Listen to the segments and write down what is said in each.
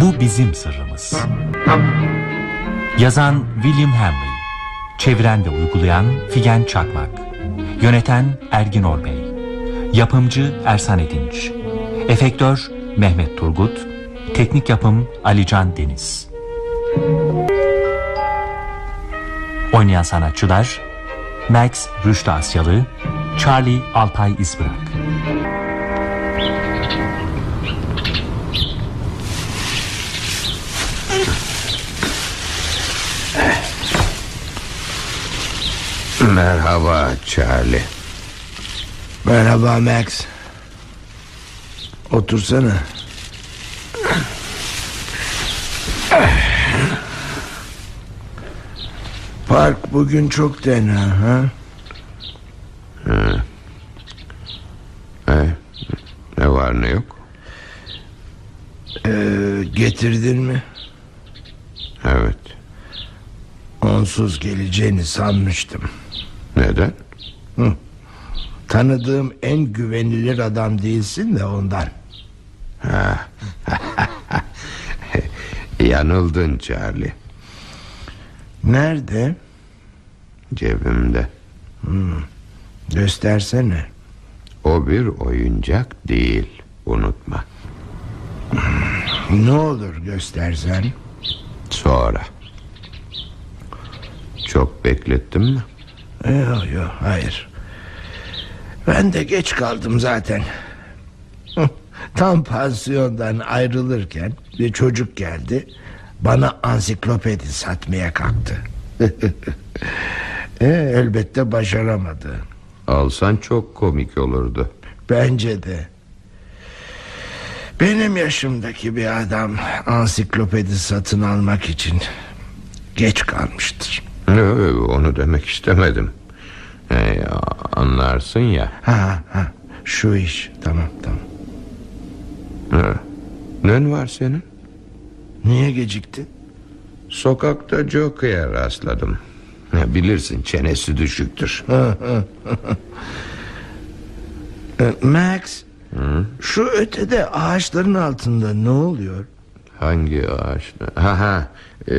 Bu bizim sırrımız. Yazan William Henry, çeviren ve uygulayan Figen Çakmak, yöneten Ergin Orbey, yapımcı Ersan Edinç, efektör Mehmet Turgut, teknik yapım Alican Deniz. Oynayan sanatçılar Max Rüştü Asyalı, Charlie Alpay İzbırak. Merhaba Charlie. Merhaba Max. Otursana. Park bugün çok tenha ha? He, ne var ne yok? Ee, getirdin mi? Evet. Onsuz geleceğini sanmıştım. Neden? Tanıdığım en güvenilir adam değilsin de ondan. Yanıldın Charlie. Nerede? Cebimde. Göstersene. O bir oyuncak değil. Unutma. Ne olur göstersen. Sonra. Çok beklettim mi? Yok yok hayır. Ben de geç kaldım zaten. Tam pansiyondan ayrılırken bir çocuk geldi. Bana ansiklopedi satmaya kalktı. e, elbette başaramadı. Alsan çok komik olurdu. Bence de. Benim yaşımdaki bir adam ansiklopedi satın almak için geç kalmıştır. Yok, onu demek istemedim. He, anlarsın ya. Ha ha şu iş tamam tamam. Ha. Nen var senin? Niye gecikti? Sokakta Joker'e rastladım. Bilirsin çenesi düşüktür. Ee, Max şu ötede ağaçların altında ne oluyor? Hangi ağaç? Ha ha. Ee,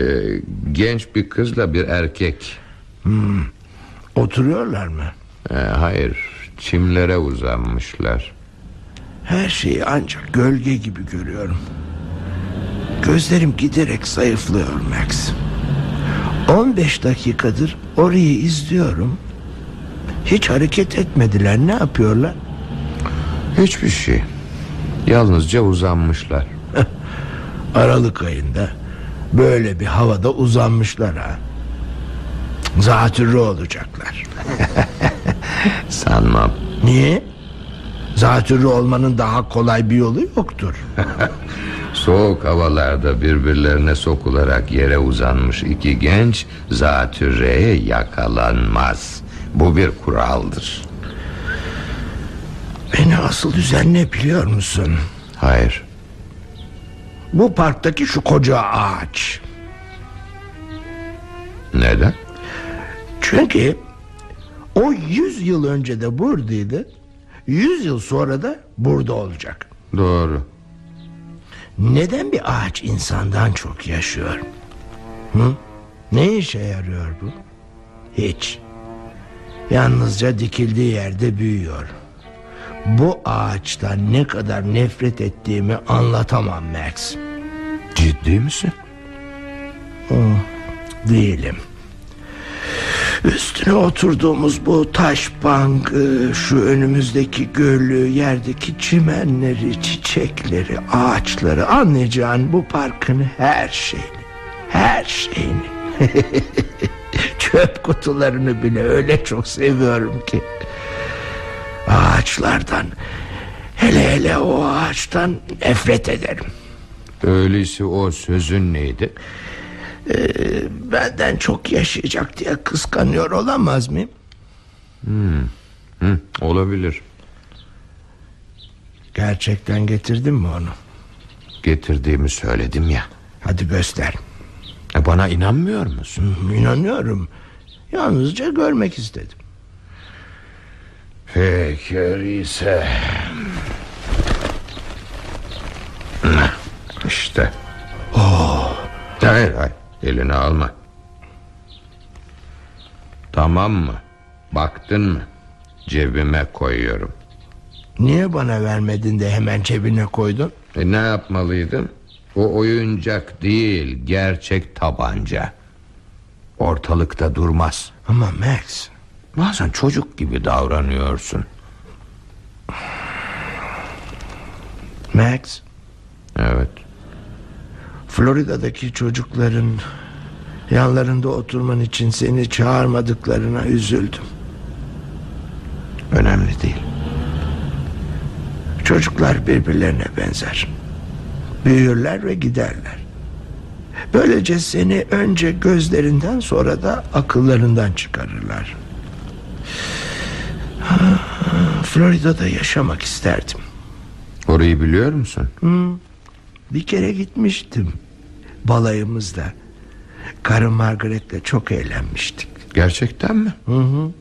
genç bir kızla bir erkek. Oturuyorlar mı? Ee, hayır, çimlere uzanmışlar. Her şeyi ancak gölge gibi görüyorum. Gözlerim giderek zayıflıyor Max. 15 dakikadır orayı izliyorum. Hiç hareket etmediler. Ne yapıyorlar? Hiçbir şey. Yalnızca uzanmışlar. Aralık ayında böyle bir havada uzanmışlar ha. Zatürre olacaklar. Sanmam. Niye? Zatürre olmanın daha kolay bir yolu yoktur. Soğuk havalarda birbirlerine sokularak yere uzanmış iki genç zatürreye yakalanmaz. Bu bir kuraldır. Beni asıl üzen ne biliyor musun? Hayır. Bu parktaki şu koca ağaç. Neden? Çünkü o yüz yıl önce de buradaydı. Yüz yıl sonra da burada olacak. Doğru. Neden bir ağaç insandan çok yaşıyor? Hı? Ne işe yarıyor bu? Hiç. Yalnızca dikildiği yerde büyüyor. Bu ağaçtan ne kadar nefret ettiğimi anlatamam Max. Ciddi misin? Değilim. Üstüne oturduğumuz bu taş bankı, şu önümüzdeki gölü, yerdeki çimenleri, çiçekleri, ağaçları anlayacağın bu parkın her şeyini, her şeyini. Çöp kutularını bile öyle çok seviyorum ki. Ağaçlardan, hele hele o ağaçtan nefret ederim. Öyleyse o sözün neydi? Benden çok yaşayacak diye kıskanıyor olamaz mıyım? Hı, olabilir. Gerçekten getirdin mi onu? Getirdiğimi söyledim ya. Hadi göster. E, Bana inanmıyor musun? İnanıyorum. Yalnızca görmek istedim. Peki öyleyse. İşte. Oh. Hayır hayır elini alma. Tamam mı? Baktın mı? Cebime koyuyorum. Niye bana vermedin de hemen cebine koydun? E ne yapmalıydım? O oyuncak değil gerçek tabanca. Ortalıkta durmaz. Ama Max Bazen çocuk gibi davranıyorsun. Max Evet. Florida'daki çocukların yanlarında oturman için seni çağırmadıklarına üzüldüm. Önemli değil. Çocuklar birbirlerine benzer. Büyürler ve giderler. Böylece seni önce gözlerinden sonra da akıllarından çıkarırlar. Florida'da yaşamak isterdim. Orayı biliyor musun? Bir kere gitmiştim. Balayımızda. Karım Margaret'le çok eğlenmiştik. Gerçekten mi? Hı hı.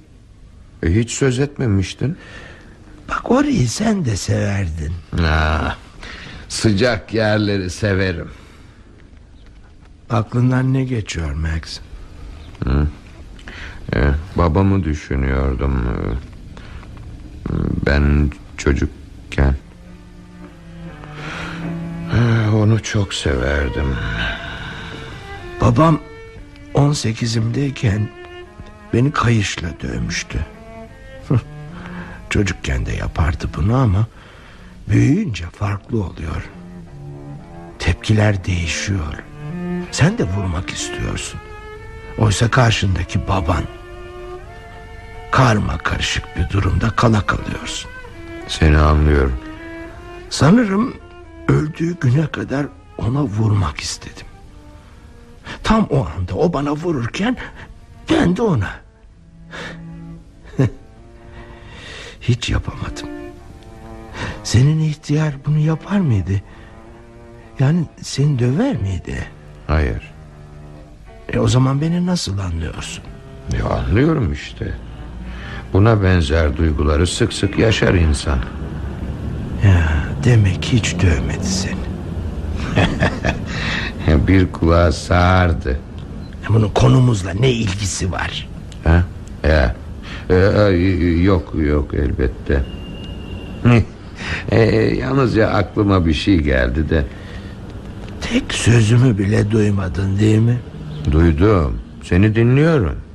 E, hiç söz etmemiştin. Bak orayı sen de severdin. Ah, sıcak yerleri severim. Aklından ne geçiyor Max? E, babamı düşünüyordum. Ben çocukken. E, Onu çok severdim. Babam 18'imdeyken beni kayışla dövmüştü. Çocukken de yapardı bunu ama büyüyünce farklı oluyor. Tepkiler değişiyor. Sen de vurmak istiyorsun. Oysa karşındaki baban. Karma karışık bir durumda kala kalıyorsun. Seni anlıyorum. Sanırım öldüğü güne kadar ona vurmak istedim. Tam o anda o bana vururken ben de ona. Hiç yapamadım. Senin ihtiyar bunu yapar mıydı? Yani seni döver miydi? Hayır. E o zaman beni nasıl anlıyorsun? Ya anlıyorum işte. Buna benzer duyguları sık sık yaşar insan. Ya demek hiç dövmedi seni. Bir kulağı sağırdı. E Bunun konumuzla ne ilgisi var? Ha? Ya. Ee, yok yok elbette. e, yalnızca aklıma bir şey geldi de. Tek sözümü bile duymadın değil mi? Duydum. Seni dinliyorum.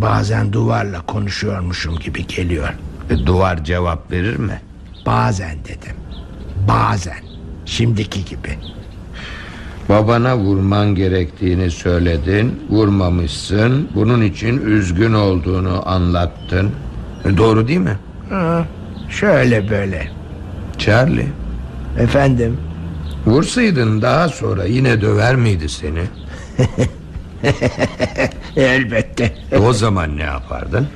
Bazen duvarla konuşuyormuşum gibi geliyor. E, duvar cevap verir mi? Bazen dedim. Bazen. Şimdiki gibi. Babana vurman gerektiğini söyledin. Vurmamışsın. Bunun için üzgün olduğunu anlattın. E, doğru değil mi? Ha, şöyle böyle. Charlie. Efendim. Vursaydın daha sonra yine döver miydi seni? Elbette. E, o zaman ne yapardın?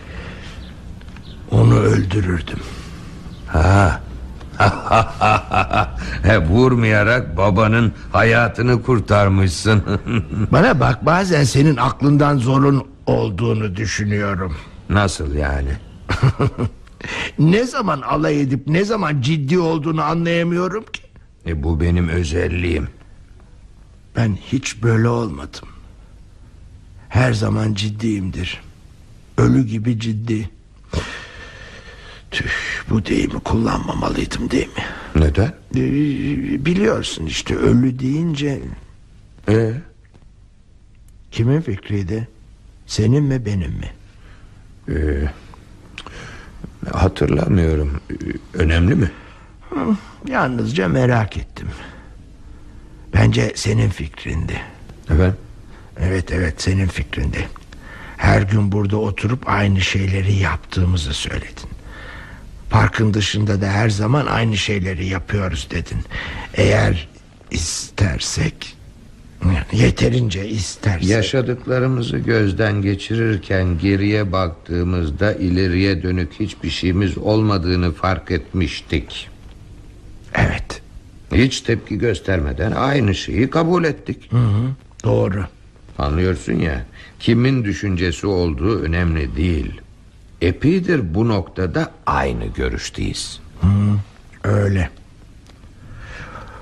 Onu öldürürdüm. Ha. He, vurmayarak babanın hayatını kurtarmışsın. Bana bak bazen senin aklından zorun olduğunu düşünüyorum. Nasıl yani? Ne zaman alay edip ne zaman ciddi olduğunu anlayamıyorum ki. E, bu benim özelliğim. Ben hiç böyle olmadım. Her zaman ciddiyimdir. Ölü gibi ciddi. Tüh, bu deyimi kullanmamalıydım değil mi? Neden? Ee, biliyorsun işte ölü deyince E, kimin fikriydi? Senin mi benim mi? e, hatırlamıyorum. Önemli mi? Yalnızca merak ettim. Bence senin fikrindi. Efendim? Evet evet senin fikrindi. Her gün burada oturup aynı şeyleri yaptığımızı söyledin. Parkın dışında da her zaman aynı şeyleri yapıyoruz dedin. Eğer istersek yani yeterince istersek. Yaşadıklarımızı gözden geçirirken geriye baktığımızda ileriye dönük hiçbir şeyimiz olmadığını fark etmiştik. Evet. Hiç tepki göstermeden aynı şeyi kabul ettik. Hı hı, doğru. Anlıyorsun ya kimin düşüncesi olduğu önemli değil. Epidir bu noktada aynı görüşteyiz. Öyle.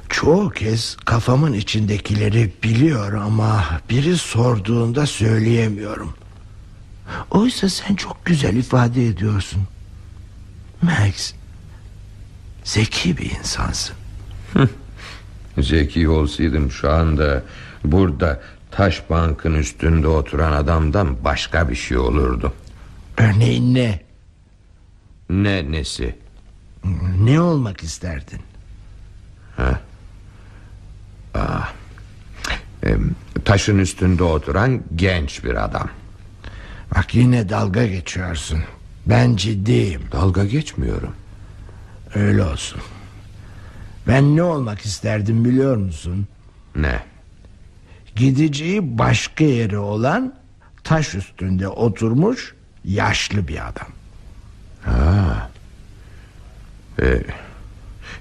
Çoğu kez kafamın içindekileri biliyor ama biri sorduğunda söyleyemiyorum. Oysa sen çok güzel ifade ediyorsun. Max, zeki bir insansın. Zeki olsaydım şu anda burada taş bankın üstünde oturan adamdan başka bir şey olurdu. Örneğin ne? Ne nesi? Ne olmak isterdin? Ee, taşın üstünde oturan genç bir adam. Bak yine dalga geçiyorsun. Ben ciddiyim. Dalga geçmiyorum. Öyle olsun. Ben ne olmak isterdim biliyor musun? Ne? Gideceği başka yeri olan taş üstünde oturmuş yaşlı bir adam. Ee,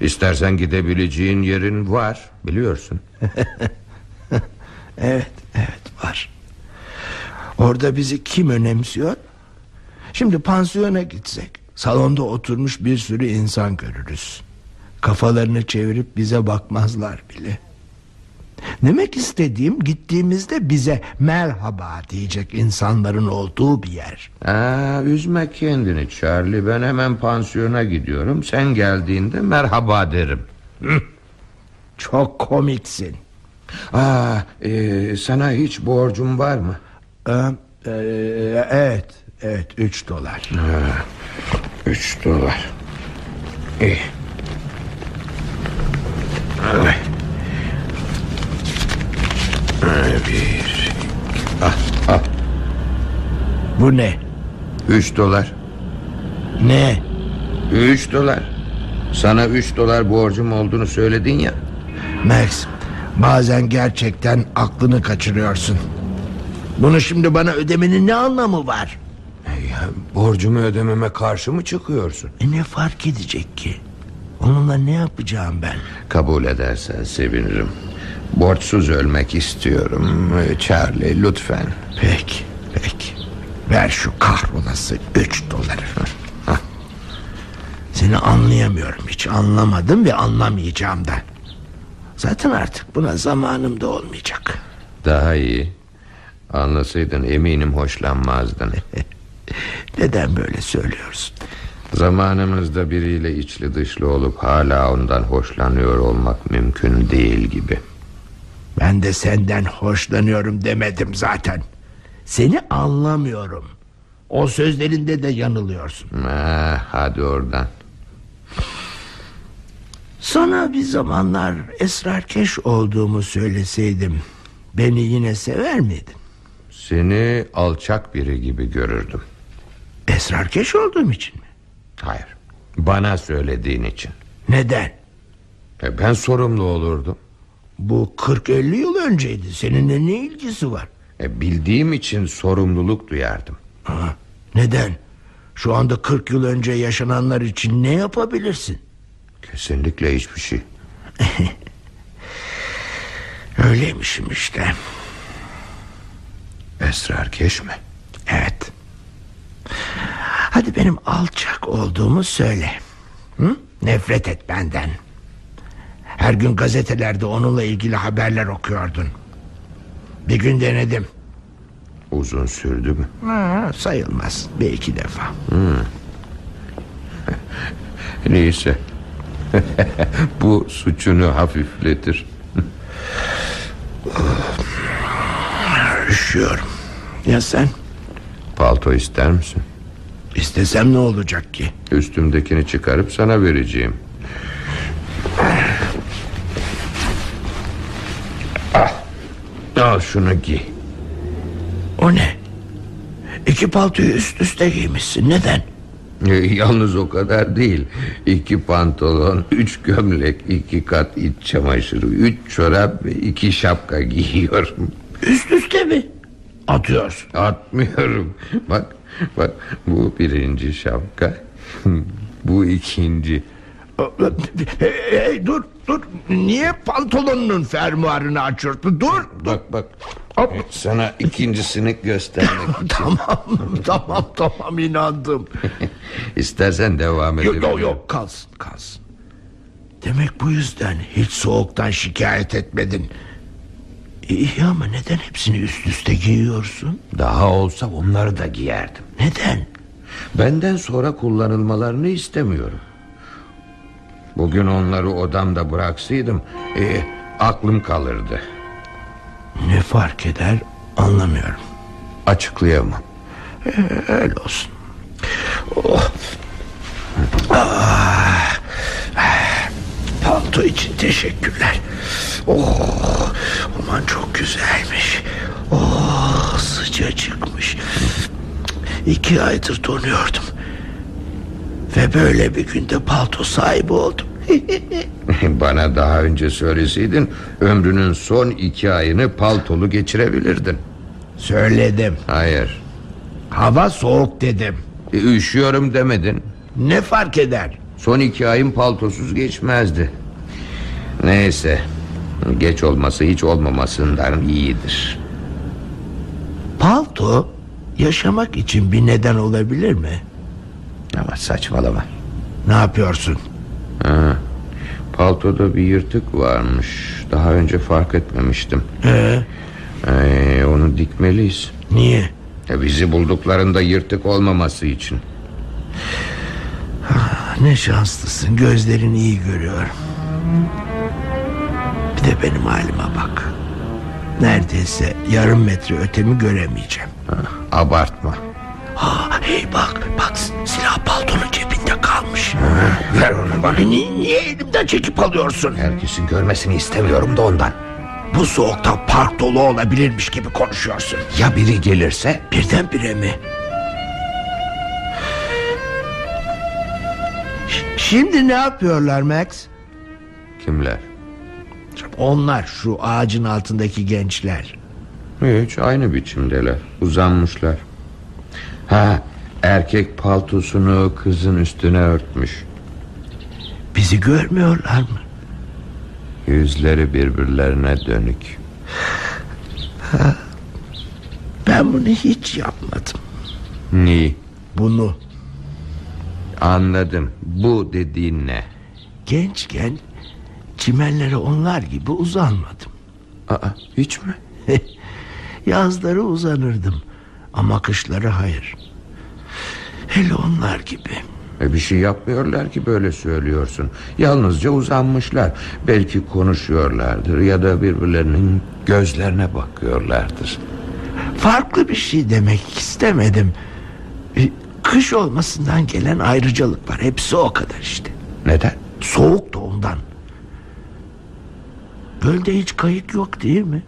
istersen gidebileceğin yerin var biliyorsun. Evet, evet var. Orada bizi kim önemsiyor? Şimdi pansiyona gitsek salonda oturmuş bir sürü insan görürüz. Kafalarını çevirip bize bakmazlar bile. Demek istediğim gittiğimizde bize merhaba diyecek insanların olduğu bir yer. Aa, üzme kendini Charlie ben hemen pansiyona gidiyorum Sen geldiğinde merhaba derim Çok komiksin. Aa, e, Sana hiç borcum var mı? Ee, e, evet, evet üç dolar. Üç dolar İyi Bu ne? Üç dolar Ne? Üç dolar Sana üç dolar borcum olduğunu söyledin ya Max, bazen gerçekten aklını kaçırıyorsun. Bunu şimdi bana ödemenin ne anlamı var? Ya, borcumu ödememe karşı mı çıkıyorsun? E ne fark edecek ki? Onunla ne yapacağım ben? Kabul edersen sevinirim. Borçsuz ölmek istiyorum. Charlie lütfen. Peki, peki. Ver şu kahrolası üç doları. Hah. Seni anlayamıyorum hiç anlamadım ve anlamayacağım da. Zaten artık buna zamanım da olmayacak. Daha iyi. Anlasaydın eminim hoşlanmazdın. Neden böyle söylüyorsun? Zamanımızda biriyle içli dışlı olup hala ondan hoşlanıyor olmak mümkün değil gibi. Ben de senden hoşlanıyorum demedim zaten. Seni anlamıyorum. O sözlerinde de yanılıyorsun. Ah, hadi oradan. Sana bir zamanlar esrarkeş olduğumu söyleseydim... ...beni yine sever miydin? Seni alçak biri gibi görürdüm. Esrarkeş olduğum için mi? Hayır. Bana söylediğin için. Neden? E, Ben sorumlu olurdum. Bu 40-50 yıl önceydi. Seninle ne ilgisi var? E, Bildiğim için sorumluluk duyardım. Ha, neden? Şu anda 40 yıl önce yaşananlar için ne yapabilirsin? Kesinlikle hiçbir şey. Öyleymişim işte. Esrarkeş mi? Evet. Hadi benim alçak olduğumu söyle. Hı? Nefret et benden. Her gün gazetelerde onunla ilgili haberler okuyordun. Bir gün denedim. Uzun sürdü mü? Ha, sayılmaz. Bir iki defa. Neyse. Bu suçunu hafifletir. Üşüyorum. Ya sen? Palto ister misin? İstesem ne olacak ki? Üstümdekini çıkarıp sana vereceğim. Al şunu giy. O ne? İki paltoyu üst üste giymişsin. Neden? E, Yalnız o kadar değil. İki pantolon, üç gömlek, iki kat iç çamaşırı, üç çorap ve iki şapka giyiyorum. Üst üste mi? Atıyorsun. Atmıyorum. Bak, bak bu birinci şapka. bu ikinci. Hey, hey, dur dur. Niye pantolonunun fermuarını açıyorsun? Dur. Bak bak. Hop. Sana ikincisini göstermek için. Tamam tamam tamam inandım. İstersen devam Yok edebilirim. yok yok kalsın kalsın. Demek bu yüzden hiç soğuktan şikayet etmedin. İyi ama neden hepsini üst üste giyiyorsun? Daha olsa onları da giyerdim. Neden? Benden sonra kullanılmalarını istemiyorum. Bugün onları odamda bıraksaydım e, aklım kalırdı. Ne fark eder anlamıyorum. Açıklayamam. Ee, öyle olsun. Oh. Ah. Palto için teşekkürler. Oh, aman çok güzelmiş. Oh, sıcacıkmış. İki aydır donuyordum. Ve böyle bir günde palto sahibi oldum. Bana daha önce söyleseydin ömrünün son iki ayını paltolu geçirebilirdin. Söyledim. Hayır. Hava soğuk dedim. E, üşüyorum demedin. Ne fark eder? Son iki ayın paltosuz geçmezdi. Neyse. Geç olması hiç olmamasından iyidir. Palto yaşamak için bir neden olabilir mi? Ama saçmalama. Ne yapıyorsun? Ha, paltoda bir yırtık varmış. Daha önce fark etmemiştim. Ee, Ee, onu dikmeliyiz. niye? E, bizi bulduklarında yırtık olmaması için. Ne şanslısın gözlerin iyi görüyor. Bir de benim halime bak. Neredeyse yarım metre ötemi göremeyeceğim. Ha, abartma. Ha, hey bak bak silah paltonun cebinde kalmış. Ver onu bana. Niye, niye elimden çekip alıyorsun? Herkesin görmesini istemiyorum da ondan. Bu soğukta park dolu olabilirmiş gibi konuşuyorsun. Ya biri gelirse? Birdenbire mi? Ş- Şimdi ne yapıyorlar Max? Kimler? Onlar şu ağacın altındaki gençler. Hiç aynı biçimdeler. Uzanmışlar. Ha, erkek paltosunu kızın üstüne örtmüş. Bizi görmüyorlar mı? Yüzleri birbirlerine dönük. Ben bunu hiç yapmadım. Ni? Bunu Anladım. Bu dediğin ne? gençken çimenlere onlar gibi uzanmadım. Aa, hiç mi? Yazları uzanırdım ama kışları hayır. Hele onlar gibi. E bir şey yapmıyorlar ki böyle söylüyorsun. Yalnızca uzanmışlar. Belki konuşuyorlardır ya da birbirlerinin gözlerine bakıyorlardır. Farklı bir şey demek istemedim. E, Kış olmasından gelen ayrıcalık var. Hepsi o kadar işte. Neden? Soğuk da ondan. Gölde hiç kayık yok değil mi?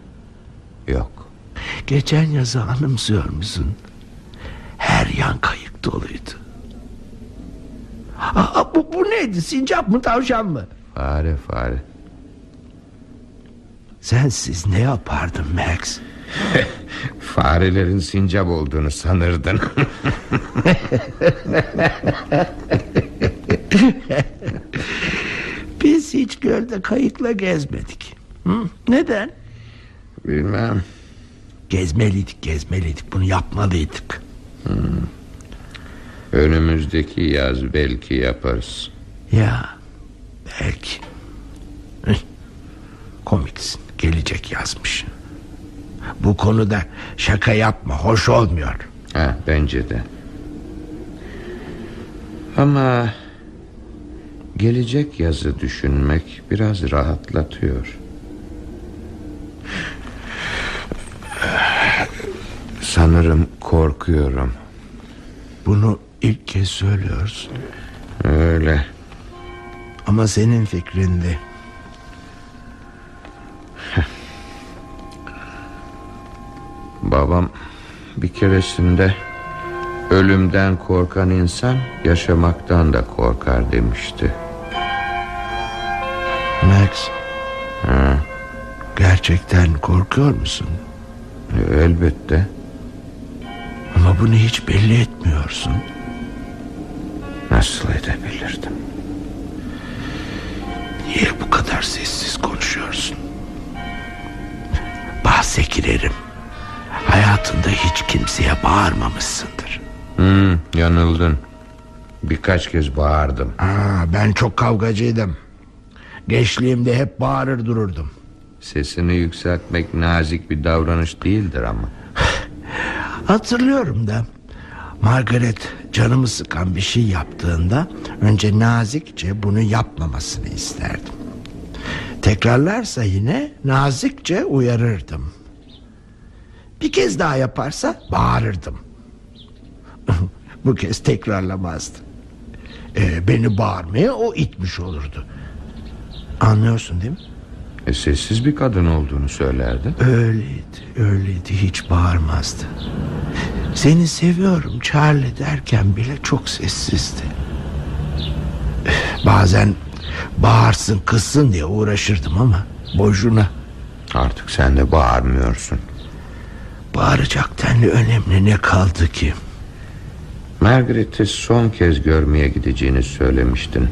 Yok. Geçen yazı anımsıyor musun? Her yan kayık doluydu. Aa, bu, bu neydi? Sincap mı tavşan mı? Fare fare. Sensiz ne yapardım Max? Farelerin sincap olduğunu sanırdın. Biz hiç gölde kayıkla gezmedik. Hı? Neden? Bilmem. Gezmeliydik gezmeliydik bunu yapmalıydık. Önümüzdeki yaz belki yaparız. Ya belki. Komiksin gelecek yazmış. Bu konuda şaka yapma hoş olmuyor. Ha, bence de. Ama gelecek yazı düşünmek biraz rahatlatıyor. Sanırım korkuyorum. Bunu ilk kez söylüyorsun. Öyle. Ama senin fikrindi. Babam bir keresinde ölümden korkan insan yaşamaktan da korkar demişti. Max Ha, gerçekten korkuyor musun? elbette. Ama bunu hiç belli etmiyorsun. Nasıl edebilirdim? Niye bu kadar sessiz konuşuyorsun? Bahse girerim. Hayatında hiç kimseye bağırmamışsındır. Hmm, yanıldın. Birkaç kez bağırdım. Aa, ben çok kavgacıydım. Gençliğimde hep bağırır dururdum. Sesini yükseltmek nazik bir davranış değildir ama. Hatırlıyorum da Margaret canımı sıkan bir şey yaptığında önce nazikçe bunu yapmamasını isterdim. Tekrarlarsa yine nazikçe uyarırdım. Bir kez daha yaparsa bağırırdım. Bu kez tekrarlamazdı. Ee, beni bağırmaya o itmiş olurdu. Anlıyorsun değil mi? E, sessiz bir kadın olduğunu söylerdin. Öyleydi, öyleydi. Hiç bağırmazdı. Seni seviyorum Charlie derken bile çok sessizdi. Bazen bağırsın kızsın diye uğraşırdım ama boşuna. Artık sen de bağırmıyorsun. Bağıracak denli önemli ne kaldı ki? Margaret'i son kez görmeye gideceğini söylemiştin.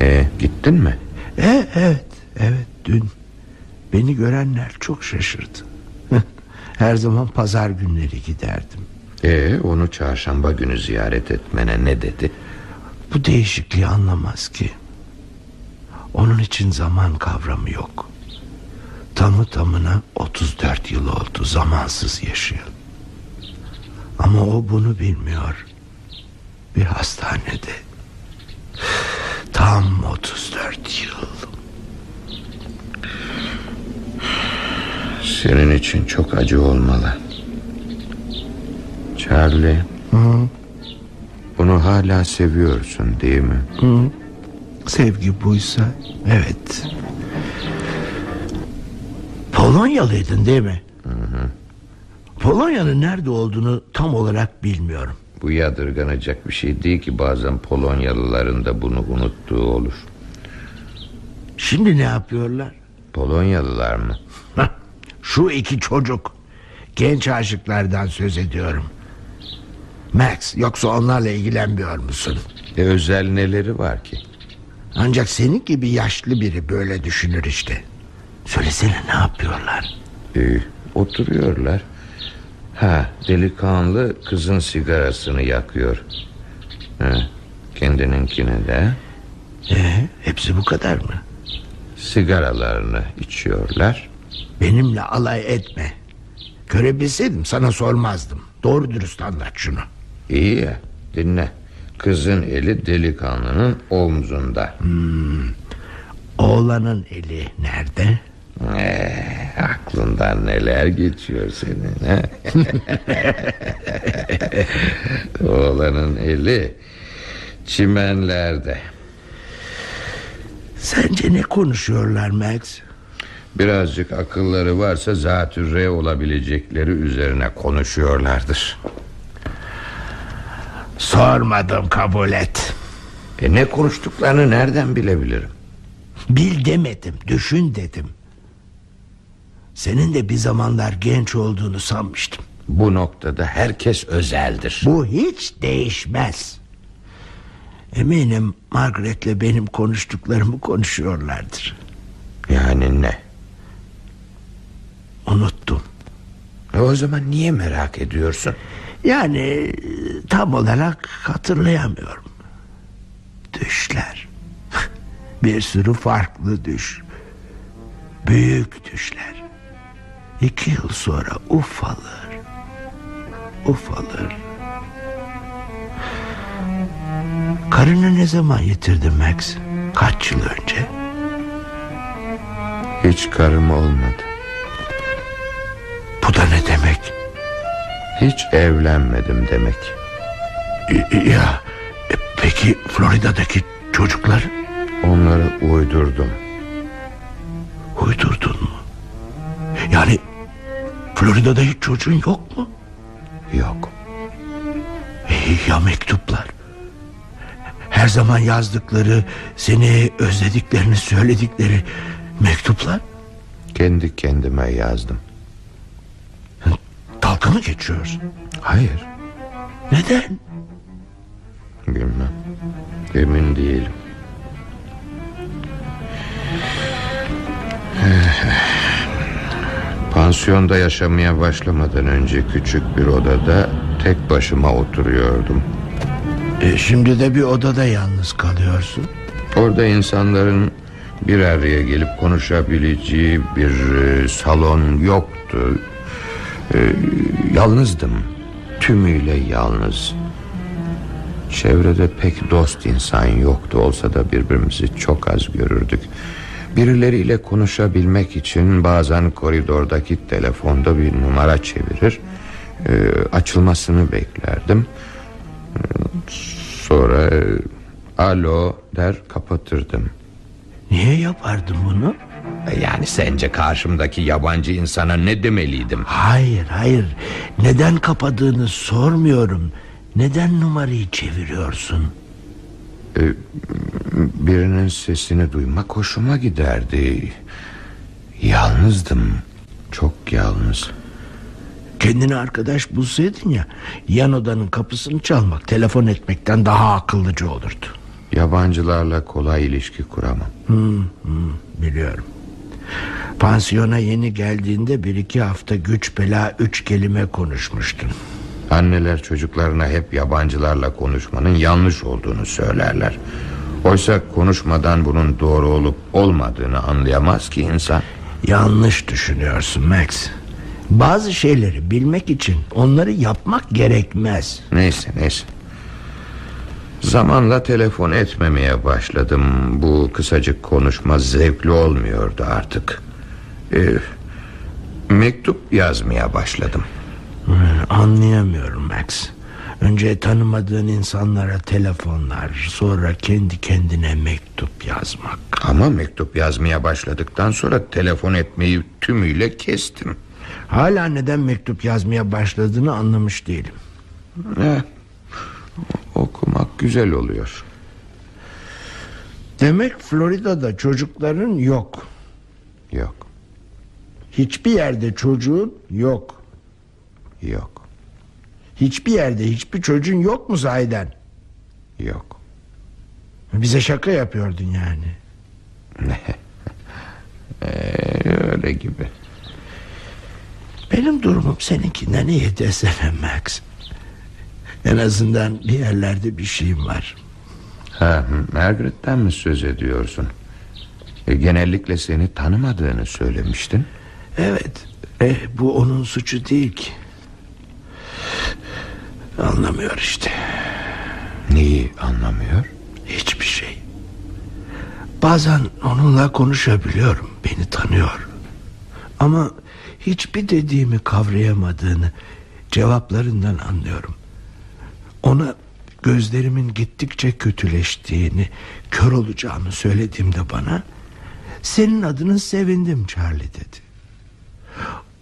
E, gittin mi? E, evet, evet dün. Beni görenler çok şaşırdı. Her zaman pazar günleri giderdim. E, onu çarşamba günü ziyaret etmene ne dedi? Bu değişikliği anlamaz ki. Onun için zaman kavramı yok. Tamı tamına 34 yıl oldu zamansız yaşıyor. Ama o bunu bilmiyor. Bir hastanede. Tam 34 yıl. Senin için çok acı olmalı. Charlie. Hı, Bunu hala seviyorsun değil mi? hı. Sevgi buysa evet. Polonyalıydın değil mi? Polonya'nın nerede olduğunu tam olarak bilmiyorum. Bu yadırganacak bir şey değil ki bazen Polonyalıların da bunu unuttuğu olur. Şimdi ne yapıyorlar? Polonyalılar mı? Şu iki çocuk Genç aşıklardan söz ediyorum Max yoksa onlarla ilgilenmiyor musun? E, özel neleri var ki? Ancak senin gibi yaşlı biri böyle düşünür işte Söylesene ne yapıyorlar E, oturuyorlar. Ha, delikanlı kızın sigarasını yakıyor. Ha, kendininkine de ee, Hepsi bu kadar mı? sigaralarını içiyorlar. Benimle alay etme Görebilseydim sana sormazdım Doğru dürüst anlat şunu İyi ya dinle. Kızın eli delikanlının omzunda. Oğlanın eli nerede? Eh, aklından neler geçiyor senin ha? Oğlanın eli çimenlerde. Sence ne konuşuyorlar Max? Birazcık akılları varsa zatürre olabilecekleri üzerine konuşuyorlardır. Sormadım kabul et E ne konuştuklarını nereden bilebilirim? Bil demedim düşün dedim Senin de bir zamanlar genç olduğunu sanmıştım Bu noktada herkes özeldir. Bu hiç değişmez Eminim Margaret'le benim konuştuklarımı konuşuyorlardır Yani ne? Unuttum E o zaman niye merak ediyorsun? Yani e, tam olarak hatırlayamıyorum Düşler Bir sürü farklı düş Büyük düşler İki yıl sonra ufalır Ufalır Karını ne zaman yitirdin Max? Kaç yıl önce? Hiç karım olmadı. Bu da ne demek? Hiç evlenmedim demek. Ya e, peki Florida'daki çocuklar Onları uydurdum. uydurdun mu? Yani Florida'da hiç çocuğun yok mu? Yok. E, Ya mektuplar? Her zaman yazdıkları, seni özlediklerini söyledikleri mektuplar? Kendi kendime yazdım. Dalga mı geçiyorsun? Hayır. Neden? Bilmem. Emin değilim. Pansiyonda yaşamaya başlamadan önce küçük bir odada tek başıma oturuyordum. E, şimdi de bir odada yalnız kalıyorsun. Orada insanların Bir araya gelip konuşabileceği bir e, salon yoktu. E, yalnızdım. Tümüyle yalnız. Çevrede pek dost insan yoktu olsa da birbirimizi çok az görürdük. Birileriyle konuşabilmek için bazen koridordaki telefonda bir numara çevirir. E, açılmasını beklerdim. Sonra alo der kapatırdım. Niye yapardın bunu? Yani sence karşımdaki yabancı insana ne demeliydim? Hayır hayır. Neden kapadığını sormuyorum. Neden numarayı çeviriyorsun? Ee, birinin sesini duymak hoşuma giderdi. Yalnızdım. Çok yalnız. Kendine arkadaş bulsaydın ya Yan odanın kapısını çalmak Telefon etmekten daha akıllıcı olurdu. Yabancılarla kolay ilişki kuramam. Hmm, hmm, Biliyorum Pansiyona yeni geldiğinde bir iki hafta güç bela üç kelime konuşmuştun. Anneler çocuklarına hep yabancılarla konuşmanın yanlış olduğunu söylerler. Oysa konuşmadan bunun doğru olup olmadığını anlayamaz ki insan. Yanlış düşünüyorsun Max. Bazı şeyleri bilmek için onları yapmak gerekmez. Neyse neyse. Zamanla telefon etmemeye başladım. Bu kısacık konuşma zevkli olmuyordu artık. Ee, mektup yazmaya başladım. Anlayamıyorum Max. Önce tanımadığın insanlara telefonlar, sonra kendi kendine mektup yazmak. Ama mektup yazmaya başladıktan sonra telefon etmeyi tümüyle kestim. Hala neden mektup yazmaya başladığını anlamış değilim. Eh, okumak güzel oluyor. Demek Florida'da çocukların yok. Yok. Hiçbir yerde çocuğun yok. Yok. Hiçbir yerde hiçbir çocuğun yok mu sahiden? Yok. Bize şaka yapıyordun yani. ee, öyle gibi. Benim durumum seninkinden iyi desene Max. En azından bir yerlerde bir şeyim var. Ha, Margaret'ten mi söz ediyorsun? E, genellikle seni tanımadığını söylemiştin. Evet. Eh, bu onun suçu değil ki. Anlamıyor işte. Neyi anlamıyor? Hiçbir şey. Bazen onunla konuşabiliyorum. Beni tanıyor. Ama hiçbir dediğimi kavrayamadığını cevaplarından anlıyorum. Ona gözlerimin gittikçe kötüleştiğini, kör olacağımı söylediğimde bana senin adını sevindim Charlie dedi.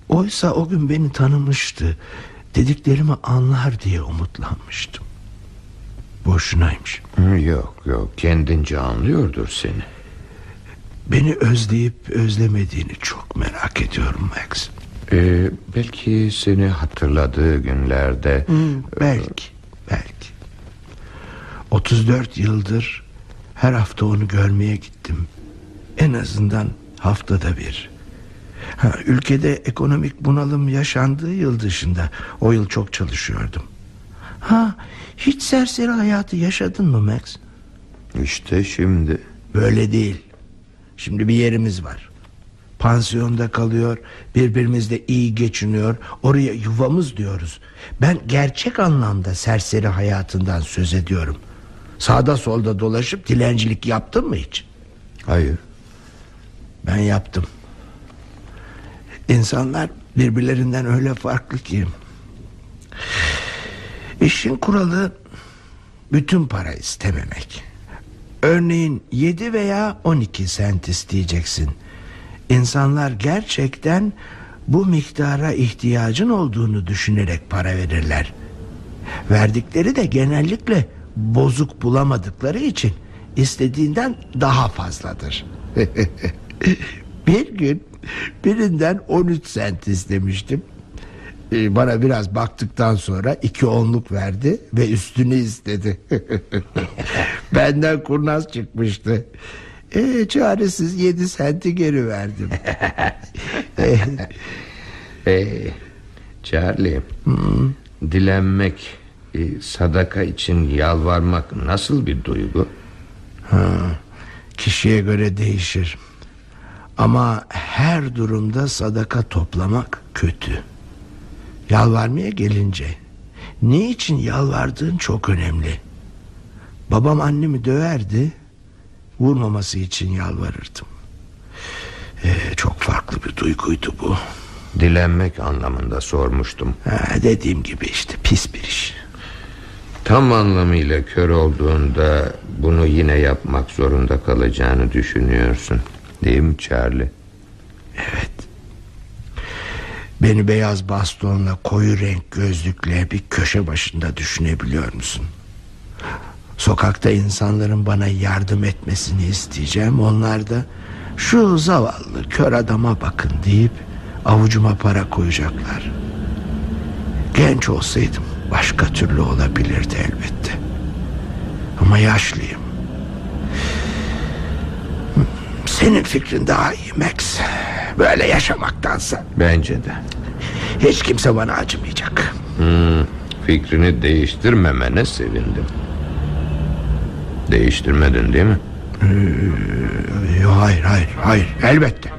Oysa o gün beni tanımıştı. Dediklerimi anlar diye umutlanmıştım. Boşunaymış. Yok yok kendince anlıyordur seni. Beni özleyip özlemediğini çok merak ediyorum Max. Ee, belki seni hatırladığı günlerde... Belki, belki. 34 yıldır her hafta onu görmeye gittim. En azından haftada bir. Ha, ülkede ekonomik bunalım yaşandığı yıl dışında o yıl çok çalışıyordum. Ha, hiç serseri hayatı yaşadın mı Max? İşte şimdi. Böyle değil. Şimdi bir yerimiz var. Pansiyonda kalıyor, birbirimizle iyi geçiniyor, oraya yuvamız diyoruz. Ben gerçek anlamda serseri hayatından söz ediyorum. Sağda solda dolaşıp dilencilik yaptın mı hiç? Hayır. Ben yaptım. İnsanlar birbirlerinden öyle farklı ki. İşin kuralı bütün para istememek. Örneğin 7 veya 12 sent isteyeceksin. İnsanlar gerçekten bu miktara ihtiyacın olduğunu düşünerek para verirler. Verdikleri de genellikle bozuk bulamadıkları için istediğinden daha fazladır. bir gün birinden 13 sent istemiştim. Ee, bana biraz baktıktan sonra iki onluk verdi ve üstünü istedi. Benden kurnaz çıkmıştı. E, çaresiz yedi senti geri verdim. e, Charlie, hmm. dilenmek, e, sadaka için yalvarmak nasıl bir duygu? Ha, Kişiye göre değişir. Ama her durumda sadaka toplamak kötü. Yalvarmaya gelince ne için yalvardığın çok önemli. Babam annemi döverdi. Vurmaması için yalvarırdım. Ee, çok farklı bir duyguydu bu. Dilenmek anlamında sormuştum. Ha, dediğim gibi işte pis bir iş. Tam anlamıyla kör olduğunda bunu yine yapmak zorunda kalacağını düşünüyorsun. Değil mi Charlie? Evet. Beni beyaz bastonla koyu renk gözlükle bir köşe başında düşünebiliyor musun? Sokakta insanların bana yardım etmesini isteyeceğim. Onlar da şu zavallı kör adama bakın deyip avucuma para koyacaklar. Genç olsaydım başka türlü olabilirdi elbette. Ama yaşlıyım. Senin fikrin daha iyi Max. Böyle yaşamaktansa. Bence de. Hiç kimse bana acımayacak. Hmm, fikrini değiştirmemene sevindim. Değiştirmedin değil mi? Ee, hayır hayır hayır elbette.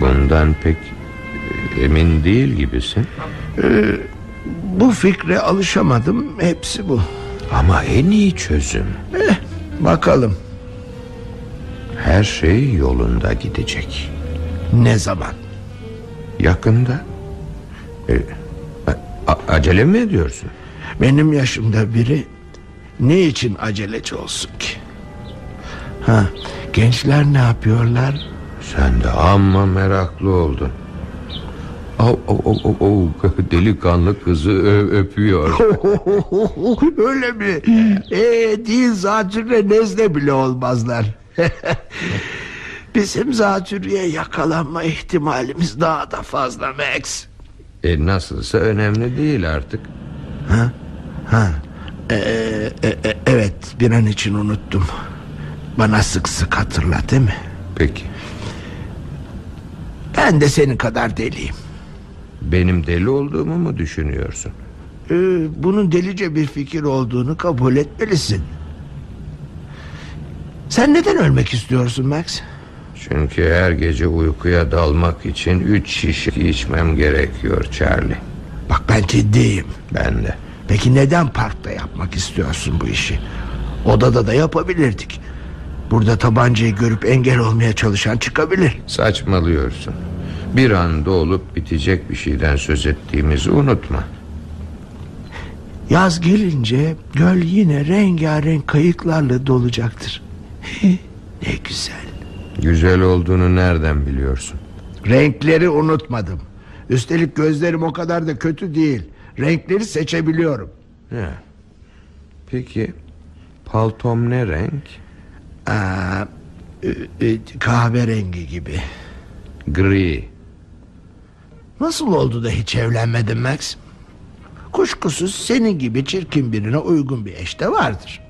Bundan pek emin değil gibisin. Ee, bu fikre alışamadım hepsi bu. Ama en iyi çözüm. Eh, bakalım. Her şey yolunda gidecek. Ne zaman? Yakında. Ee, acele mi ediyorsun? Benim yaşımda biri ne için aceleci olsun ki? Ha, gençler ne yapıyorlar? Sen de amma meraklı oldun. Au, au, au, au, au. Delikanlı kızı ö- öpüyor. Öyle mi? Ee, değil zatürre nezle bile olmazlar. Bizim zatürreye yakalanma ihtimalimiz daha da fazla Max. E, nasılsa önemli değil artık. Ha? Ha. Ee, e, e, evet bir an için unuttum. Bana sık sık hatırla değil mi? Peki. Ben de senin kadar deliyim. Benim deli olduğumu mu düşünüyorsun? Ee, bunun delice bir fikir olduğunu kabul etmelisin. Sen neden ölmek istiyorsun Max? Çünkü her gece uykuya dalmak için üç şişe içmem gerekiyor Charlie. Bak ben ciddiyim. Ben de. Peki neden parkta yapmak istiyorsun bu işi? Odada da yapabilirdik. Burada tabancayı görüp engel olmaya çalışan çıkabilir. Saçmalıyorsun. Bir anda olup bitecek bir şeyden söz ettiğimizi unutma. Yaz gelince göl yine rengarenk kayıklarla dolacaktır. ne güzel. Güzel olduğunu nereden biliyorsun? Renkleri unutmadım. Üstelik gözlerim o kadar da kötü değil. Renkleri seçebiliyorum. Ya. Peki paltom ne renk? Aa, e, e, kahverengi gibi. Gri. Nasıl oldu da hiç evlenmedin Max? Kuşkusuz senin gibi çirkin birine uygun bir eş de vardır.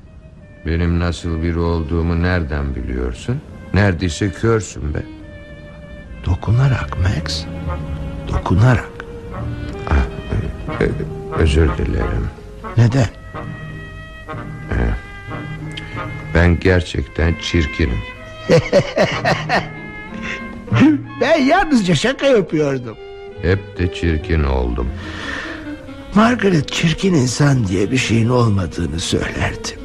Benim nasıl biri olduğumu nereden biliyorsun? Neredeyse körsün be. Dokunarak Max. Dokunarak. Ah, e, e, özür dilerim. Neden? Ben gerçekten çirkinim. Ben yalnızca şaka yapıyordum. Hep de çirkin oldum. Margaret çirkin insan diye bir şeyin olmadığını söylerdi.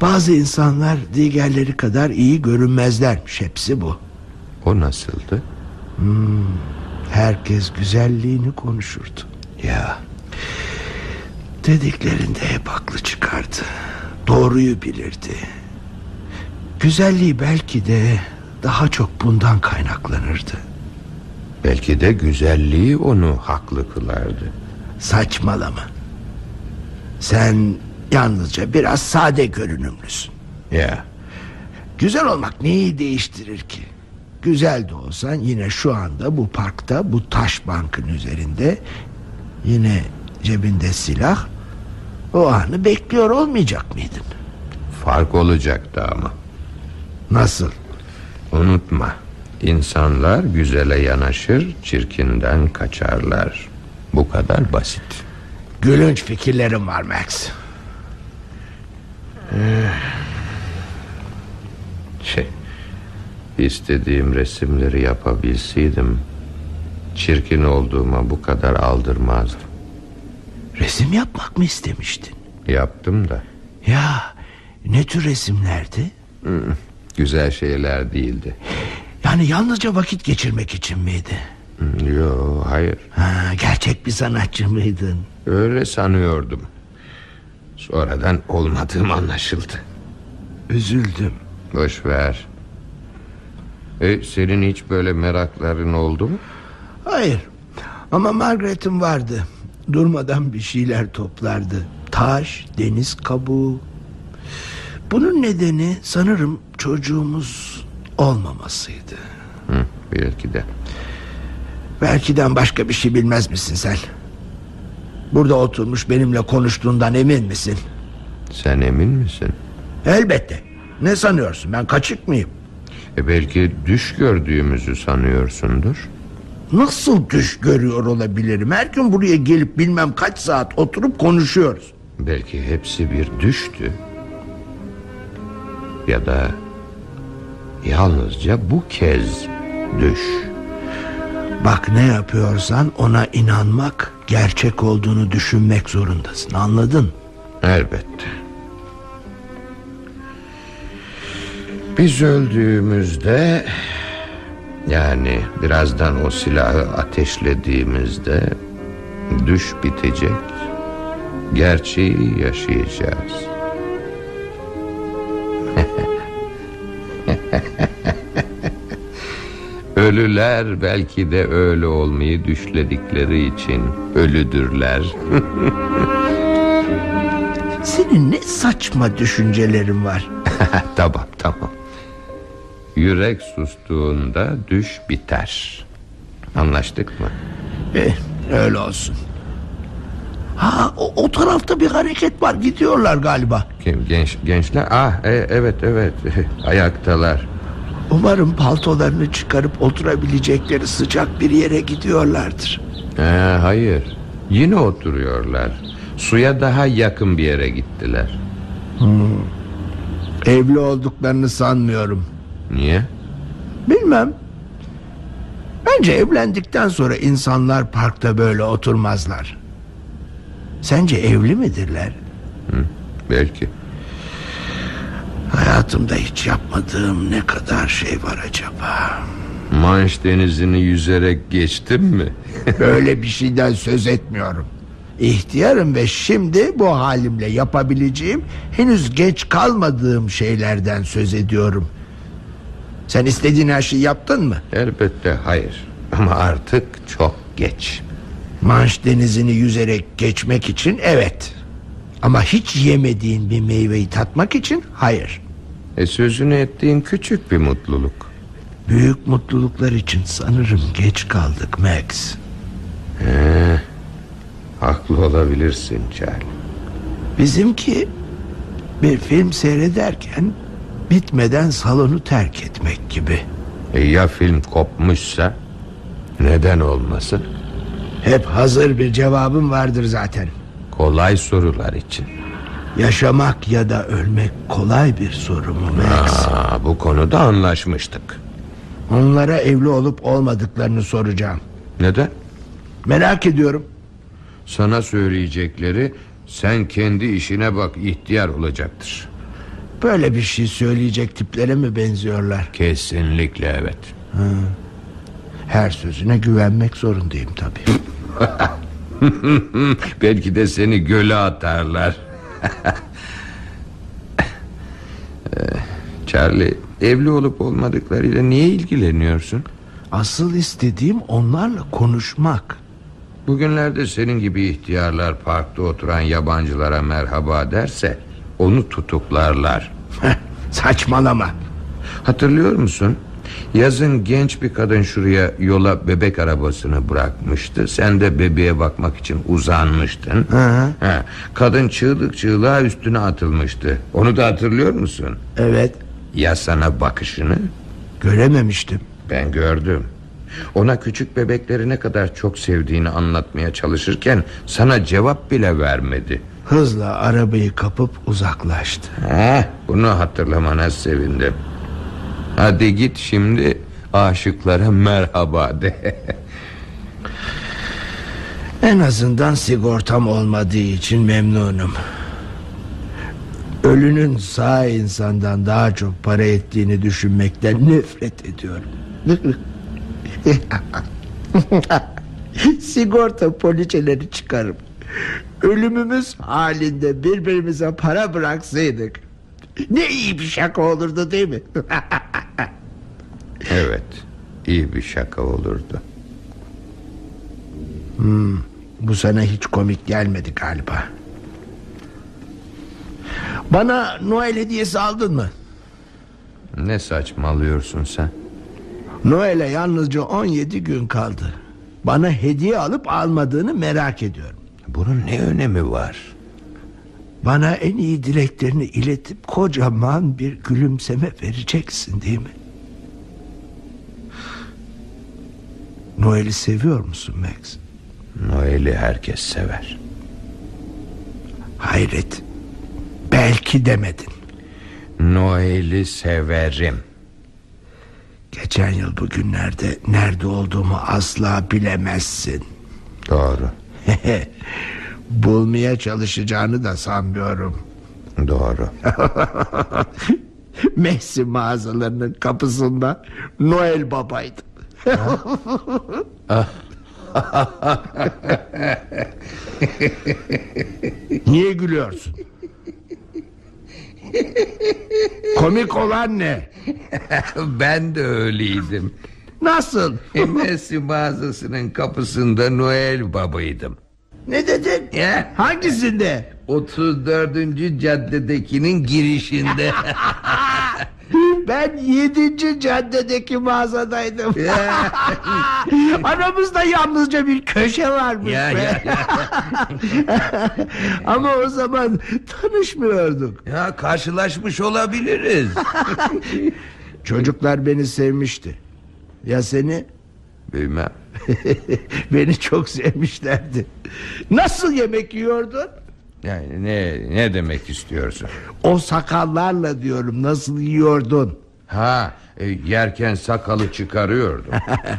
Bazı insanlar diğerleri kadar iyi görünmezlermiş hepsi bu. O nasıldı? Herkes güzelliğini konuşurdu. Ya Dediklerinde hep haklı çıkardı. Doğruyu bilirdi. Güzelliği belki de daha çok bundan kaynaklanırdı. Belki de güzelliği onu haklı kılardı. Saçmalama. Sen yalnızca biraz sade görünümlüsün. Ya Güzel olmak neyi değiştirir ki? Güzel de olsan yine şu anda bu parkta bu taş bankın üzerinde yine cebinde silah o anı bekliyor olmayacak mıydın? fark olacaktı ama. Nasıl? Unutma. İnsanlar güzele yanaşır, çirkinden kaçarlar. Bu kadar basit. Gülünç fikirlerim var Max. İstediğim resimleri yapabilseydim Çirkin olduğuma bu kadar aldırmazdım Resim yapmak mı istemiştin? Yaptım da Ya ne tür resimlerdi? Hmm, güzel şeyler değildi Yani yalnızca vakit geçirmek için miydi? Hmm, Yo hayır. Ha, Gerçek bir sanatçı mıydın? Öyle sanıyordum. Sonradan olmadığım anlaşıldı. Üzüldüm. Boş ver. E, Senin hiç böyle merakların oldu mu? Hayır. Ama Margaret'in vardı. Durmadan bir şeyler toplardı. Taş, deniz kabuğu. Bunun nedeni sanırım çocuğumuz olmamasıydı Hı, belki de Belkiden başka bir şey bilmez misin sen? Burada oturmuş benimle konuştuğundan emin misin? Sen emin misin? Elbette Ne sanıyorsun ben kaçık mıyım? E belki düş gördüğümüzü sanıyorsundur Nasıl düş görüyor olabilirim Her gün buraya gelip bilmem kaç saat oturup konuşuyoruz Belki hepsi bir düştü Ya da Yalnızca bu kez Düş. Bak ne yapıyorsan ona inanmak Gerçek olduğunu düşünmek zorundasın. Anladın? Elbette. Biz öldüğümüzde Yani birazdan o silahı ateşlediğimizde Düş bitecek. Gerçeği yaşayacağız Ölüler belki de öyle olmayı düşledikleri için ölüdürler. Senin ne saçma düşüncelerin var tamam tamam. Yürek sustuğunda düş biter. Anlaştık mı? eh, Öyle olsun Ha o, o tarafta bir hareket var gidiyorlar galiba Kim genç gençler? Ah e- evet evet ayaktalar. Umarım paltolarını çıkarıp oturabilecekleri sıcak bir yere gidiyorlardır Ee, hayır. Yine oturuyorlar. Suya daha yakın bir yere gittiler. Evli olduklarını sanmıyorum Niye? Bilmem Bence evlendikten sonra insanlar parkta böyle oturmazlar Sence evli midirler? Hı, belki. Hayatımda hiç yapmadığım ne kadar şey var acaba Manş denizini yüzerek geçtim mi? Böyle bir şeyden söz etmiyorum İhtiyarım ve şimdi bu halimle yapabileceğim Henüz geç kalmadığım şeylerden söz ediyorum Sen istediğin her şeyi yaptın mı? Elbette hayır. Ama artık çok geç. Manş denizini yüzerek geçmek için evet Ama hiç yemediğin bir meyveyi tatmak için hayır E sözünü ettiğin küçük bir mutluluk. Büyük mutluluklar için sanırım geç kaldık Max He, haklı olabilirsin Charlie. Bizimki bir film seyrederken bitmeden salonu terk etmek gibi. E ya film kopmuşsa? Neden olmasın? Hep hazır bir cevabım vardır zaten. Kolay sorular için. Yaşamak ya da ölmek kolay bir soru mu Max? Aa, bu konuda anlaşmıştık. Onlara evli olup olmadıklarını soracağım. Neden? Merak ediyorum. Sana söyleyecekleri sen kendi işine bak ihtiyar olacaktır. Böyle bir şey söyleyecek tiplere mi benziyorlar? Kesinlikle evet. Her sözüne güvenmek zorundayım tabii. Belki de seni göle atarlar. Charlie evli olup olmadıklarıyla niye ilgileniyorsun? Asıl istediğim onlarla konuşmak. Bugünlerde senin gibi ihtiyarlar parkta oturan yabancılara merhaba derse onu tutuklarlar. Saçmalama. Hatırlıyor musun? Yazın genç bir kadın şuraya yola bebek arabasını bırakmıştı. Sen de bebeğe bakmak için uzanmıştın. Hı hı. Ha, kadın çığlık çığlığa üstüne atılmıştı. Onu da hatırlıyor musun? Evet Ya sana bakışını? görememiştim. Ben gördüm. Ona küçük bebekleri ne kadar çok sevdiğini anlatmaya çalışırken sana cevap bile vermedi. Hızla arabayı kapıp uzaklaştı. Ha, bunu hatırlamana sevindim. Hadi git şimdi aşıklara merhaba de. En azından sigortam olmadığı için memnunum. Ölünün sağ insandan daha çok para ettiğini düşünmekten nefret ediyorum. Sigorta poliçeleri çıkarıp ölümümüz halinde birbirimize para bıraksaydık ne iyi bir şaka olurdu değil mi? evet iyi bir şaka olurdu. Hmm, bu sana hiç komik gelmedi galiba. Bana Noel hediyesi aldın mı? Ne saçmalıyorsun sen? Noel'e yalnızca 17 gün kaldı. Bana hediye alıp almadığını merak ediyorum. Bunun ne önemi var? Bana en iyi dileklerini iletip kocaman bir gülümseme vereceksin değil mi? Noel'i seviyor musun Max? Noel'i herkes sever. Hayret. Belki demedin. Noel'i severim. Geçen yıl bugünlerde nerede olduğumu asla bilemezsin. Doğru. Bulmaya çalışacağını da sanmıyorum. Doğru. Messi mağazalarının kapısında Noel babaydı. Niye gülüyorsun? Komik olan ne? ben de öyleydim. Nasıl? Messi mağazasının kapısında Noel babaydım. Ne dedin? Ya. Hangisinde? 34. caddedekinin girişinde. Ben 7. caddedeki mağazadaydım. Aramızda yalnızca bir köşe varmış Ya, be. ya, Ama o zaman tanışmıyorduk. ya karşılaşmış olabiliriz. Çocuklar beni sevmişti. Ya seni? Bilmem. beni çok sevmişlerdi. Nasıl yemek yiyordun? Yani ne ne demek istiyorsun? O sakallarla diyorum nasıl yiyordun? Ha, e, yerken sakalı çıkarıyordum.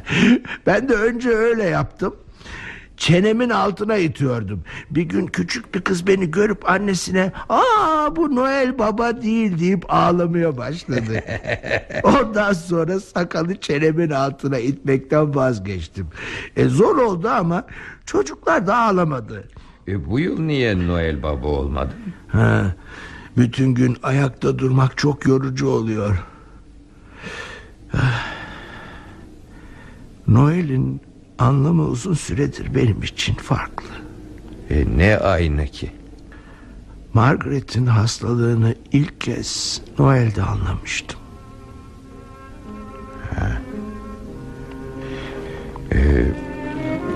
ben de önce öyle yaptım. Çenemin altına itiyordum. Bir gün küçük bir kız beni görüp annesine ''Aa bu Noel Baba değil'' deyip ağlamaya başladı. Ondan sonra sakalı çenemin altına itmekten vazgeçtim. E, zor oldu ama çocuklar da ağlamadı. E, bu yıl niye Noel Baba olmadı? Ha, bütün gün ayakta durmak çok yorucu oluyor. Ah. Noel'in anlamı uzun süredir benim için farklı. E, ne aynı ki? Margaret'in hastalığını ilk kez Noel'de anlamıştım. E,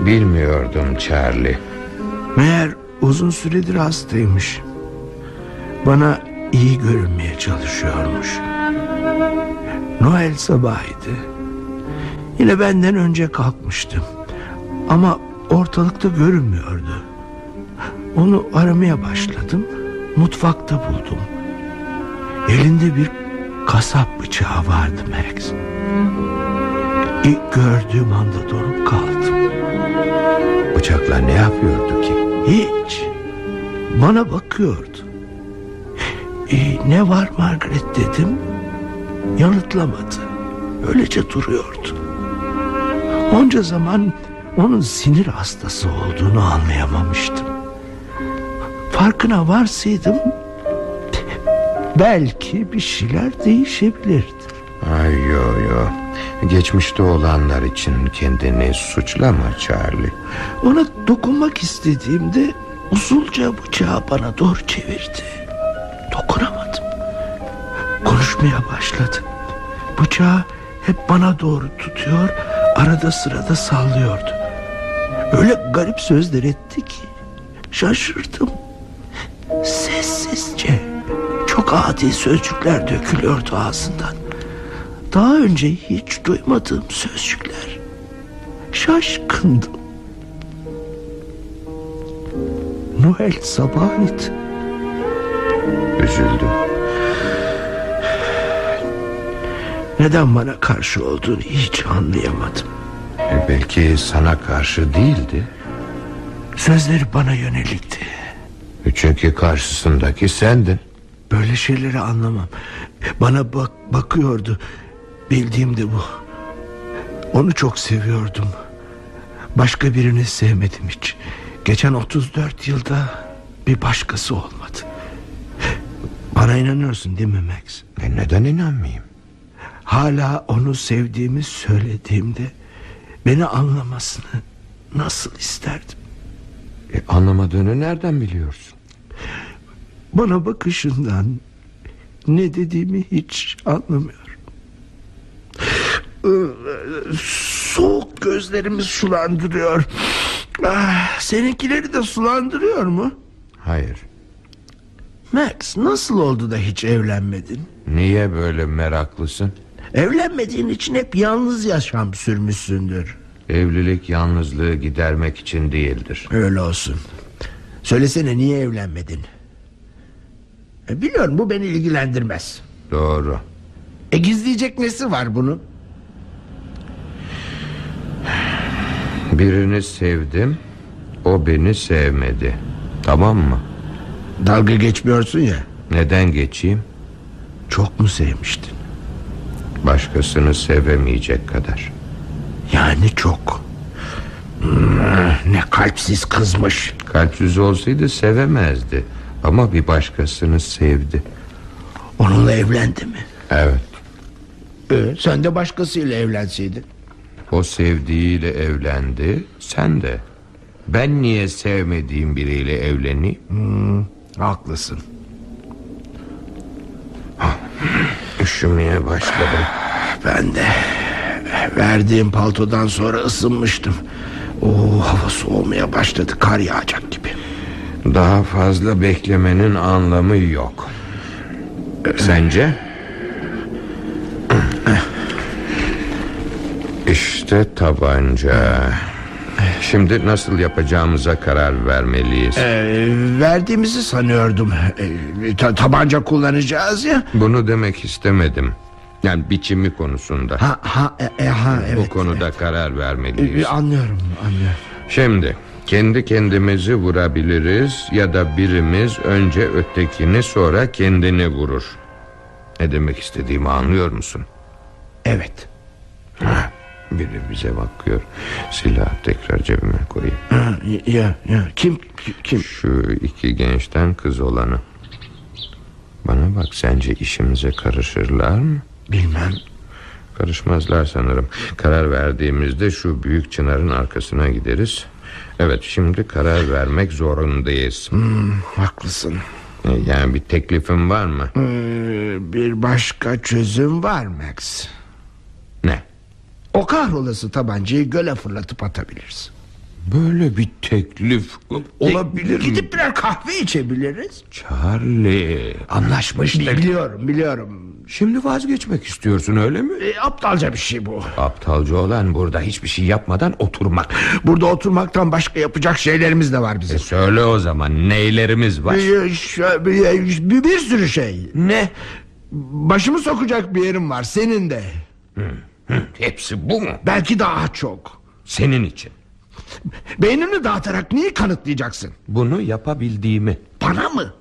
bilmiyordum Charlie. Meğer uzun süredir hastaymış. Bana iyi görünmeye çalışıyormuş. Noel sabahıydı. Yine benden önce kalkmıştım. Ama ortalıkta görünmüyordu. Onu aramaya başladım. Mutfakta buldum. Elinde bir kasap bıçağı vardı Max. İlk gördüğüm anda donup kaldım. Bıçakla ne yapıyordu ki? Hiç. Bana bakıyordu. E, ne var Margaret dedim. Yanıtlamadı. Öylece duruyordu. Onca zaman onun sinir hastası olduğunu anlayamamıştım. Farkına varsaydım belki bir şeyler değişebilirdi. Geçmişte olanlar için kendini suçlama Charlie. Ona dokunmak istediğimde usulca bıçağı bana doğru çevirdi. Dokunamadım. Konuşmaya başladı. Bıçağı hep bana doğru tutuyor, arada sırada sallıyordu. Öyle garip sözler etti ki şaşırdım. Sessizce çok adi sözcükler dökülüyordu ağzından. Daha önce hiç duymadığım sözcükler. Şaşkındım. Noel sabahıydı. Üzüldüm. Neden bana karşı olduğunu hiç anlayamadım. E belki sana karşı değildi. Sözleri bana yönelikti. E çünkü karşısındaki sendin. Böyle şeyleri anlamam. Bana bak bakıyordu. Bildiğim de bu. Onu çok seviyordum. Başka birini sevmedim hiç. Geçen 34 yılda bir başkası olmadı. Bana inanıyorsun değil mi Max? E neden inanmayayım? Hala onu sevdiğimi söylediğimde beni anlamasını nasıl isterdim. E anlamadığını nereden biliyorsun? Bana bakışından ne dediğimi hiç anlamıyor. Ee, Soğuk gözlerimi sulandırıyor. Ah, seninkileri de sulandırıyor mu? Hayır. Max nasıl oldu da hiç evlenmedin? Niye böyle meraklısın? Evlenmediğin için hep yalnız yaşam sürmüşsündür. Evlilik yalnızlığı gidermek için değildir. Öyle olsun. Söylesene niye evlenmedin? E, biliyorum bu beni ilgilendirmez. Doğru. E gizleyecek nesi var bunun? Birini sevdim. O beni sevmedi. Tamam mı? Dalga geçmiyorsun ya. Neden geçeyim? Çok mu sevmiştin? Başkasını sevemeyecek kadar. Yani çok. Hmm, ne kalpsiz kızmış. Kalpsiz olsaydı sevemezdi. Ama bir başkasını sevdi. Onunla evlendi mi? Evet. E, sen de başkasıyla evlenseydin. O sevdiğiyle evlendi. Sen de. Ben niye sevmediğim biriyle evleneyim? Haklısın. Üşümeye başladım. Ben de verdiğim paltodan sonra ısınmıştım. Oo, hava soğumaya başladı kar yağacak gibi. Daha fazla beklemenin anlamı yok. Sence? İşte tabanca. Şimdi nasıl yapacağımıza karar vermeliyiz. Ee, verdiğimizi sanıyordum. Ee, ta- tabanca kullanacağız ya. Bunu demek istemedim. Yani biçimi konusunda. Ha ha e, e, ha evet. Bu konuda karar Ee, vermeliyiz. anlıyorum anlıyorum. Şimdi kendi kendimizi vurabiliriz ya da birimiz önce ötekini sonra kendini vurur. Ne demek istediğimi anlıyor musun? Evet. Biri bize bakıyor. Silahı tekrar cebime koyayım. Ha, ya ya kim ki- kim? Şu iki gençten kız olanı. Bana bak sence işimize karışırlar mı? Bilmem. Karışmazlar sanırım. Karar verdiğimizde şu büyük çınarın arkasına gideriz. Evet şimdi karar vermek zorundayız. Hmm, haklısın. E, Yani bir teklifin var mı? Ee, bir başka çözüm var Max. O kahrolası tabancayı göle fırlatıp atabiliriz. Böyle bir teklif olabilir mi? Gidip birer kahve içebiliriz. Charlie anlaşmıştık. Biliyorum biliyorum. Şimdi vazgeçmek istiyorsun öyle mi? E, aptalca bir şey bu. Aptalca olan burada hiçbir şey yapmadan oturmak. Burada oturmaktan başka yapacak şeylerimiz de var bizim. E söyle o zaman neylerimiz var? Bir, bir, bir sürü şey. Ne? Başımı sokacak bir yerim var senin de. Hı, hepsi bu mu? Belki daha çok. Senin için. Beynini dağıtarak neyi kanıtlayacaksın? Bunu yapabildiğimi. Bana mı?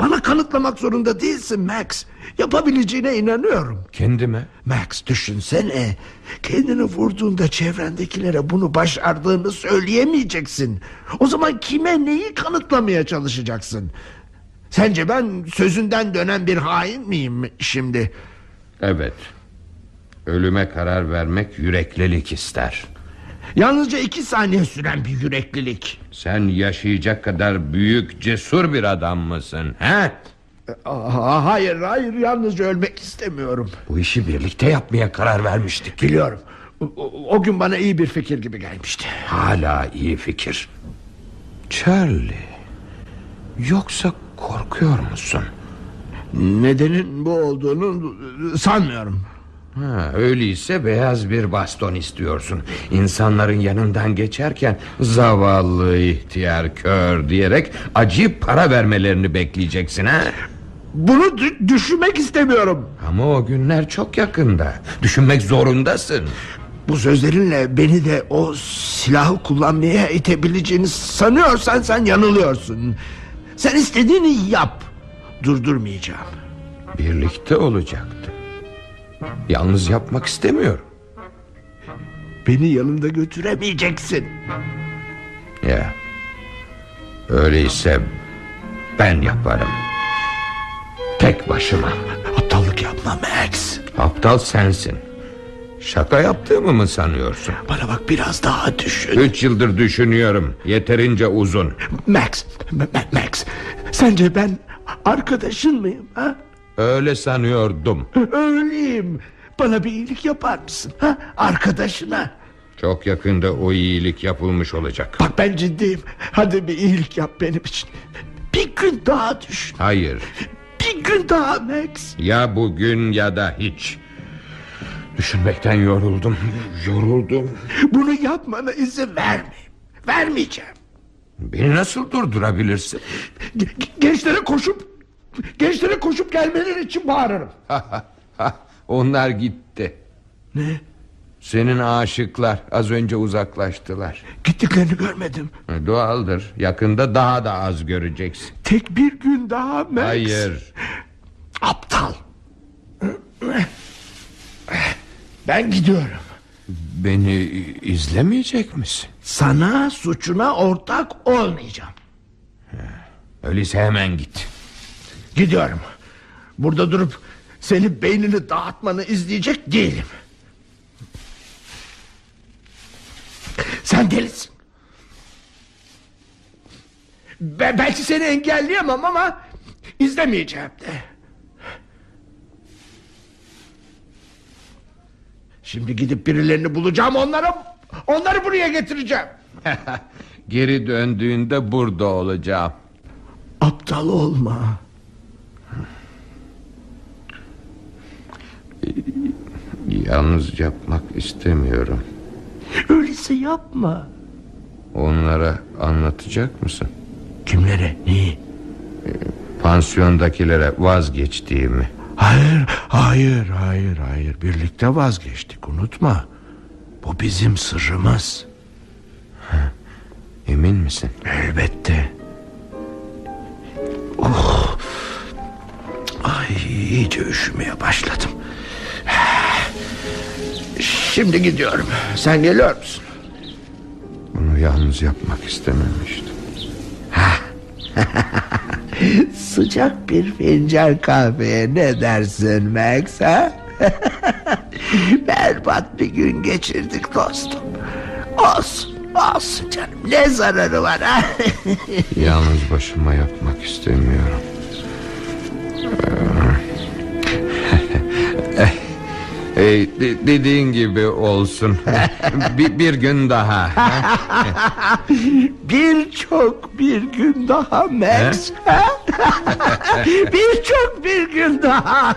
Bana kanıtlamak zorunda değilsin Max. Yapabileceğine inanıyorum. Kendime. Max düşünsene. Kendini vurduğunda çevrendekilere bunu başardığını söyleyemeyeceksin. O zaman kime neyi kanıtlamaya çalışacaksın? Sence ben sözünden dönen bir hain miyim şimdi? Evet. Ölüme karar vermek yüreklilik ister. Yalnızca iki saniye süren bir yüreklilik. Sen yaşayacak kadar büyük, cesur bir adam mısın? He? Aa, hayır hayır yalnızca ölmek istemiyorum. Bu işi birlikte yapmaya karar vermiştik. Biliyorum. O gün bana iyi bir fikir gibi gelmişti. Hala iyi fikir. Charlie. Yoksa korkuyor musun? Nedenin bu olduğunu sanmıyorum. Ha, öyleyse beyaz bir baston istiyorsun. İnsanların yanından geçerken zavallı ihtiyar kör diyerek acıyıp para vermelerini bekleyeceksin ha? Bunu düşünmek istemiyorum. Ama o günler çok yakında. Düşünmek zorundasın. Bu sözlerinle beni de o silahı kullanmaya itebileceğini sanıyorsan sen yanılıyorsun. Sen istediğini yap. Durdurmayacağım. Birlikte olacaktı. Yalnız yapmak istemiyorum. Beni yanında götüremeyeceksin. Ya. Öyleyse ben yaparım. Tek başıma. Aptallık yapma Max. Aptal sensin. Şaka yaptığımı mı sanıyorsun? Bana bak biraz daha düşün. Üç yıldır düşünüyorum. Yeterince uzun. Max, Max. Sence ben arkadaşın mıyım? Ha? Öyle sanıyordum. Öyleyim. Bana bir iyilik yapar mısın? Ha? Arkadaşına. Çok yakında o iyilik yapılmış olacak. Bak ben ciddiyim. Hadi bir iyilik yap benim için. Bir gün daha düşün. Hayır. Bir gün daha Max. Ya bugün ya da hiç. Düşünmekten yoruldum. Yoruldum. Bunu yapmana izin vermeyeyim. Vermeyeceğim. Beni nasıl durdurabilirsin? Gençlere koşup gençlere koşup gelmeleri için bağırırım. Onlar gitti. Ne? Senin aşıklar az önce uzaklaştılar. Gittiklerini görmedim. Doğaldır. Yakında daha da az göreceksin. Tek bir gün daha Max. Hayır. Aptal. Ben gidiyorum. Beni izlemeyecek misin? Sana suçuna ortak olmayacağım. Öyleyse hemen git. Gidiyorum. Burada durup senin beynini dağıtmanı izleyecek değilim. Sen delisin. Be belki seni engelleyemem ama izlemeyeceğim de. Şimdi gidip birilerini bulacağım onlara onları buraya getireceğim. Geri döndüğünde burada olacağım. Aptal olma. Yalnız yapmak istemiyorum. Öyleyse yapma. Onlara anlatacak mısın? Kimlere? Neyi? Pansiyondakilere vazgeçtiğimi. Hayır, hayır, hayır, hayır. Birlikte vazgeçtik. Unutma. Bu bizim sırrımız. Emin misin? Elbette. Oh. Ay iyice üşümeye başladım. Şimdi gidiyorum. Sen geliyor musun? Bunu yalnız yapmak istememiştim. Sıcak bir fincan kahveye ne dersin Max ha? Berbat bir gün geçirdik dostum. Olsun, olsun canım. Ne zararı var ha? Yalnız başıma yapmak istemiyorum. Ee, de- dediğin gibi olsun. bir, bir gün daha. Birçok bir gün daha Max. Birçok bir gün daha.